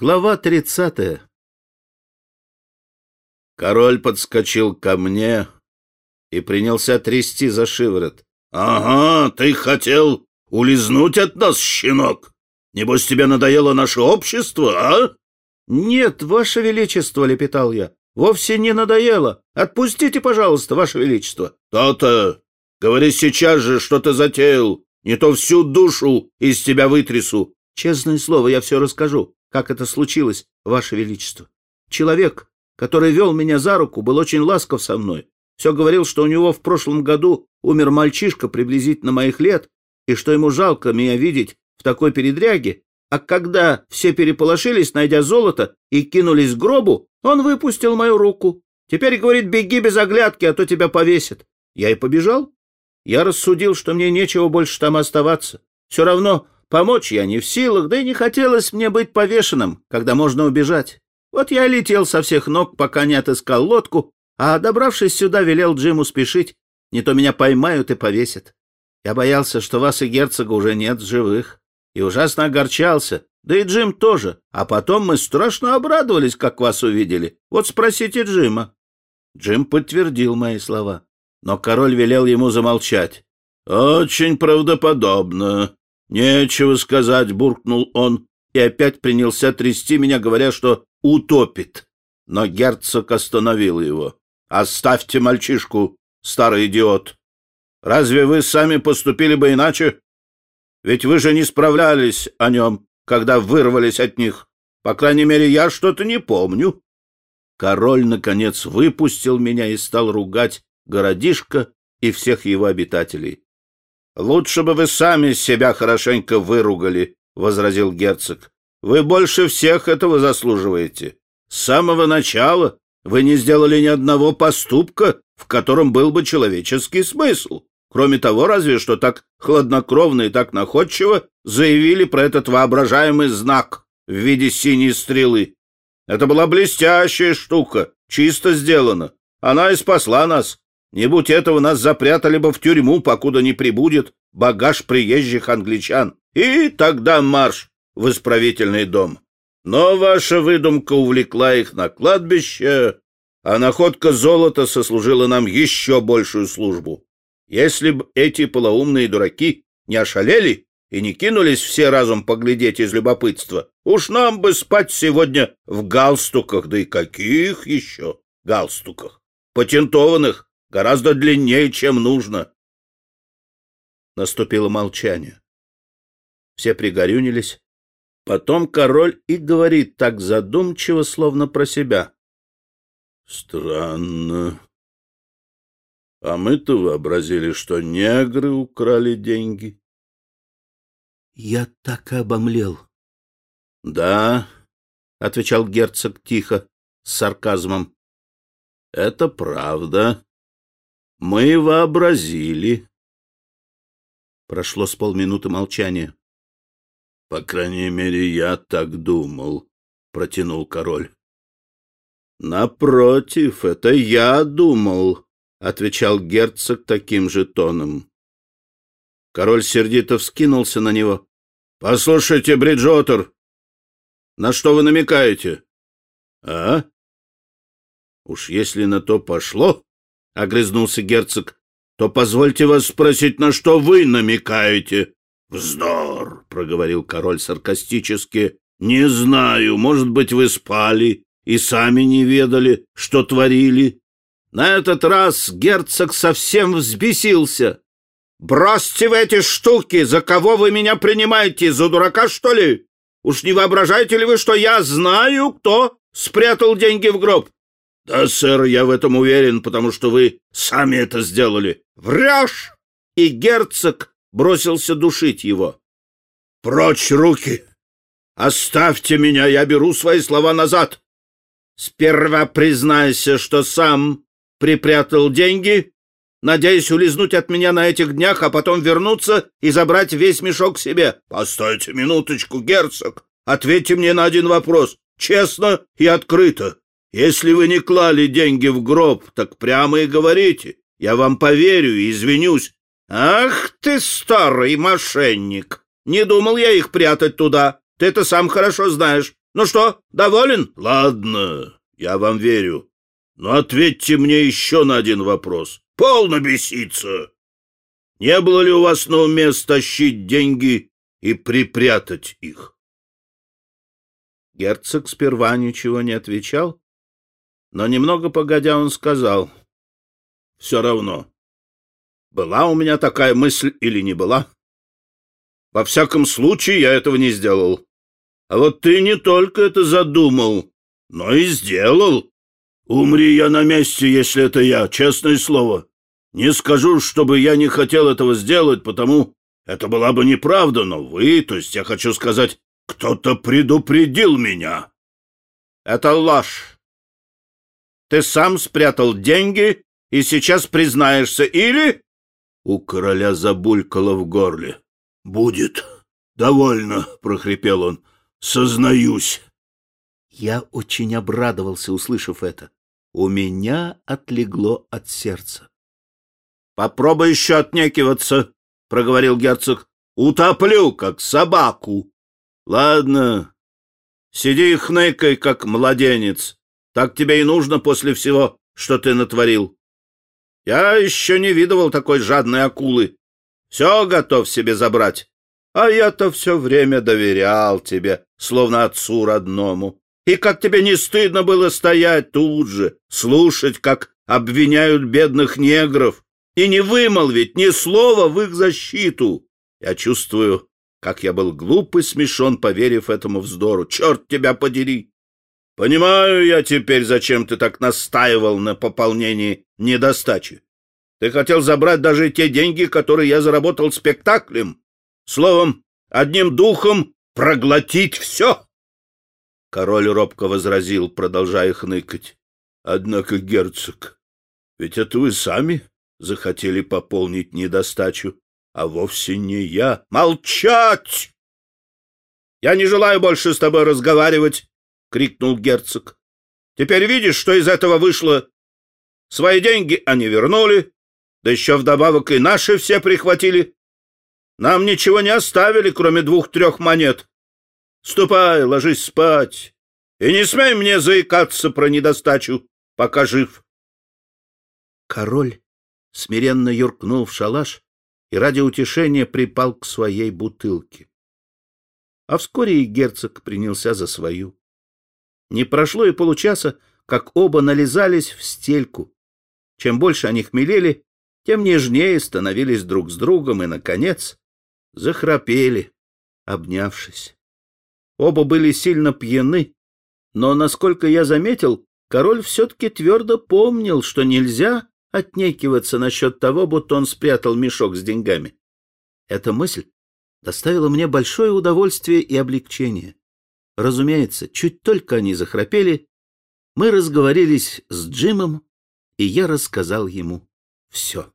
Глава тридцатая Король подскочил ко мне и принялся трясти за шиворот. — Ага, ты хотел улизнуть от нас, щенок? Небось, тебе надоело наше общество, а? — Нет, ваше величество, — лепетал я, — вовсе не надоело. Отпустите, пожалуйста, ваше величество. То — То-то! Говори сейчас же, что ты затеял. Не то всю душу из тебя вытрясу. Честное слово, я все расскажу, как это случилось, ваше величество. Человек, который вел меня за руку, был очень ласков со мной. Все говорил, что у него в прошлом году умер мальчишка приблизительно моих лет, и что ему жалко меня видеть в такой передряге, а когда все переполошились, найдя золото, и кинулись к гробу, он выпустил мою руку. Теперь говорит, беги без оглядки, а то тебя повесят. Я и побежал. Я рассудил, что мне нечего больше там оставаться. Все равно помочь я не в силах, да и не хотелось мне быть повешенным, когда можно убежать. Вот я летел со всех ног, пока не отыскал лодку, а, добравшись сюда, велел Джиму спешить, не то меня поймают и повесят. Я боялся, что вас и герцога уже нет живых, и ужасно огорчался, да и Джим тоже. А потом мы страшно обрадовались, как вас увидели. Вот спросите Джима. Джим подтвердил мои слова, но король велел ему замолчать. — Очень правдоподобно. Нечего сказать, — буркнул он, и опять принялся трясти меня, говоря, что утопит. Но герцог остановил его. — Оставьте мальчишку, старый идиот. Разве вы сами поступили бы иначе? Ведь вы же не справлялись о нем, когда вырвались от них. По крайней мере, я что-то не помню. Король, наконец, выпустил меня и стал ругать городишко и всех его обитателей. — Лучше бы вы сами себя хорошенько выругали, — возразил герцог. — Вы больше всех этого заслуживаете. С самого начала вы не сделали ни одного поступка, в котором был бы человеческий смысл. Кроме того, разве что так хладнокровно и так находчиво заявили про этот воображаемый знак в виде синей стрелы. Это была блестящая штука, чисто сделана. Она и спасла нас. Не будь этого, нас запрятали бы в тюрьму, покуда не прибудет багаж приезжих англичан. И тогда марш в исправительный дом. Но ваша выдумка увлекла их на кладбище, а находка золота сослужила нам еще большую службу. Если бы эти полоумные дураки не ошалели и не кинулись все разом поглядеть из любопытства, уж нам бы спать сегодня в галстуках, да и каких еще галстуках, патентованных, гораздо длиннее, чем нужно. Наступило молчание. Все пригорюнились, Потом король и говорит так задумчиво, словно про себя. Странно. А мы-то вообразили, что негры украли деньги. Я так обомлел. Да, — отвечал герцог тихо, с сарказмом. Это правда. Мы вообразили. Прошло с полминуты молчания. По крайней мере, я так думал, протянул король. Напротив, это я думал, отвечал герцог таким же тоном. Король сердито вскинулся на него. Послушайте, Бриджотер, на что вы намекаете? А? Уж если на то пошло, огрызнулся герцог, то позвольте вас спросить, на что вы намекаете. «Вздор!» — проговорил король саркастически. «Не знаю, может быть, вы спали и сами не ведали, что творили». На этот раз герцог совсем взбесился. «Бросьте в эти штуки! За кого вы меня принимаете? За дурака, что ли? Уж не воображаете ли вы, что я знаю, кто спрятал деньги в гроб?» «Да, сэр, я в этом уверен, потому что вы сами это сделали». «Врешь!» И герцог бросился душить его. «Прочь руки! Оставьте меня, я беру свои слова назад! Сперва признайся, что сам припрятал деньги, надеясь улизнуть от меня на этих днях, а потом вернуться и забрать весь мешок себе. Постойте минуточку, герцог, ответьте мне на один вопрос, честно и открыто. Если вы не клали деньги в гроб, так прямо и говорите. Я вам поверю и извинюсь, «Ах ты, старый мошенник! Не думал я их прятать туда. Ты это сам хорошо знаешь. Ну что, доволен? Ладно, я вам верю. Но ответьте мне еще на один вопрос. Полно беситься. Не было ли у вас на уме стащить деньги и припрятать их? Герцог сперва ничего не отвечал, но немного погодя он сказал, «Все равно, была у меня такая мысль или не была? Во всяком случае, я этого не сделал. А вот ты не только это задумал, но и сделал. Умри я на месте, если это я, честное слово. Не скажу, чтобы я не хотел этого сделать, потому это была бы неправда, но вы, то есть я хочу сказать, кто-то предупредил меня. Это ложь. Ты сам спрятал деньги и сейчас признаешься, или... У короля забулькало в горле. «Будет. Довольно», — прохрипел он. «Сознаюсь». Я очень обрадовался, услышав это. У меня отлегло от сердца. «Попробуй еще отнекиваться», — проговорил герцог. «Утоплю, как собаку». «Ладно, сиди и хныкай, как младенец. Так тебе и нужно после всего, что ты натворил. Я еще не видывал такой жадной акулы. Все готов себе забрать. А я-то все время доверял тебе, словно отцу родному. И как тебе не стыдно было стоять тут же, слушать, как обвиняют бедных негров, и не вымолвить ни слова в их защиту. Я чувствую, как я был глуп и смешон, поверив этому вздору. Черт тебя подери! Понимаю я теперь, зачем ты так настаивал на пополнении недостачи. Ты хотел забрать даже те деньги, которые я заработал спектаклем. Словом, одним духом проглотить все. Король робко возразил, продолжая хныкать. Однако, герцог, ведь это вы сами захотели пополнить недостачу, а вовсе не я. Молчать! Я не желаю больше с тобой разговаривать — крикнул герцог. — Теперь видишь, что из этого вышло? Свои деньги они вернули, да еще вдобавок и наши все прихватили. Нам ничего не оставили, кроме двух-трех монет. Ступай, ложись спать, и не смей мне заикаться про недостачу, пока жив. Король смиренно юркнул в шалаш и ради утешения припал к своей бутылке. А вскоре и герцог принялся за свою. Не прошло и получаса, как оба нализались в стельку. Чем больше они хмелели, тем нежнее становились друг с другом и, наконец, захрапели, обнявшись. Оба были сильно пьяны, но, насколько я заметил, король все-таки твердо помнил, что нельзя отнекиваться насчет того, будто он спрятал мешок с деньгами. Эта мысль доставила мне большое удовольствие и облегчение. Разумеется, чуть только они захрапели, мы разговорились с Джимом, и я рассказал ему все.